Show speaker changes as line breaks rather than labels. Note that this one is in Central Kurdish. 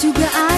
to the eye.